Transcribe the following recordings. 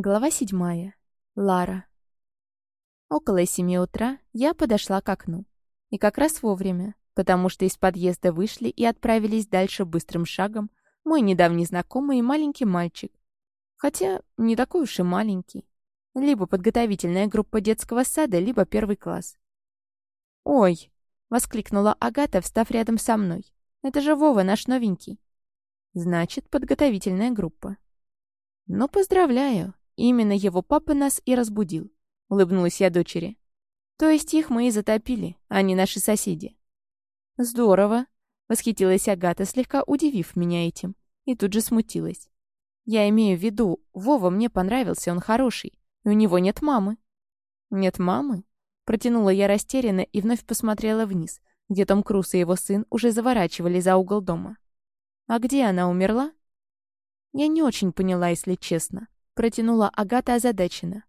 Глава седьмая. Лара. Около семи утра я подошла к окну. И как раз вовремя, потому что из подъезда вышли и отправились дальше быстрым шагом мой недавний знакомый и маленький мальчик. Хотя не такой уж и маленький. Либо подготовительная группа детского сада, либо первый класс. «Ой!» — воскликнула Агата, встав рядом со мной. «Это же Вова, наш новенький». «Значит, подготовительная группа». «Ну, поздравляю!» Именно его папа нас и разбудил. Улыбнулась я дочери. То есть их мы и затопили, а не наши соседи. Здорово. Восхитилась Агата, слегка удивив меня этим. И тут же смутилась. Я имею в виду, Вова мне понравился, он хороший. И у него нет мамы. Нет мамы? Протянула я растерянно и вновь посмотрела вниз, где Том Круз и его сын уже заворачивали за угол дома. А где она умерла? Я не очень поняла, если честно. Протянула Агата озадаченно.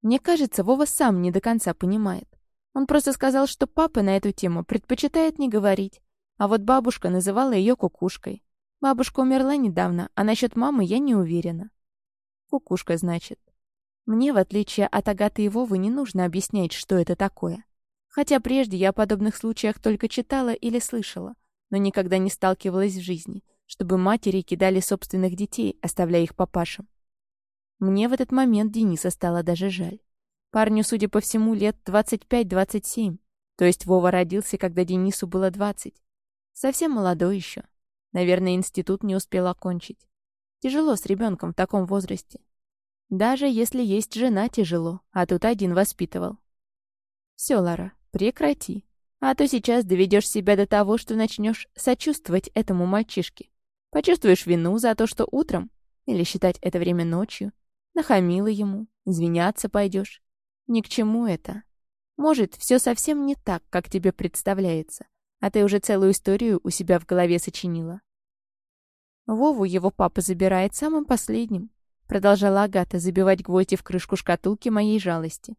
Мне кажется, Вова сам не до конца понимает. Он просто сказал, что папа на эту тему предпочитает не говорить. А вот бабушка называла ее кукушкой. Бабушка умерла недавно, а насчет мамы я не уверена. Кукушка, значит. Мне, в отличие от Агаты и Вовы, не нужно объяснять, что это такое. Хотя прежде я о подобных случаях только читала или слышала, но никогда не сталкивалась в жизни, чтобы матери кидали собственных детей, оставляя их папашам. Мне в этот момент Дениса стало даже жаль. Парню, судя по всему, лет 25-27. То есть Вова родился, когда Денису было 20. Совсем молодой еще. Наверное, институт не успел окончить. Тяжело с ребенком в таком возрасте. Даже если есть жена, тяжело, а тут один воспитывал. Все, Лара, прекрати. А то сейчас доведешь себя до того, что начнешь сочувствовать этому мальчишке. Почувствуешь вину за то, что утром, или считать это время ночью, Нахамила ему, извиняться пойдешь. Ни к чему это. Может, все совсем не так, как тебе представляется, а ты уже целую историю у себя в голове сочинила. Вову его папа забирает самым последним, продолжала Агата забивать гвозди в крышку шкатулки моей жалости.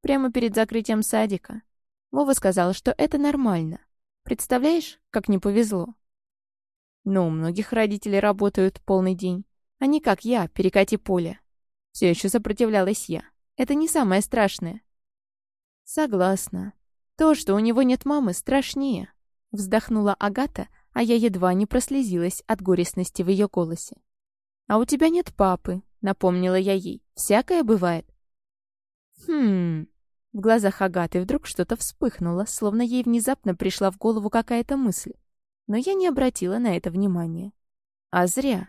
Прямо перед закрытием садика. Вова сказал, что это нормально. Представляешь, как не повезло? Ну, у многих родителей работают полный день. А не как я, перекати поле. Все еще сопротивлялась я. Это не самое страшное. Согласна. То, что у него нет мамы, страшнее. Вздохнула Агата, а я едва не прослезилась от горестности в ее голосе. «А у тебя нет папы», — напомнила я ей. «Всякое бывает». «Хм...» В глазах Агаты вдруг что-то вспыхнуло, словно ей внезапно пришла в голову какая-то мысль. Но я не обратила на это внимания. А зря.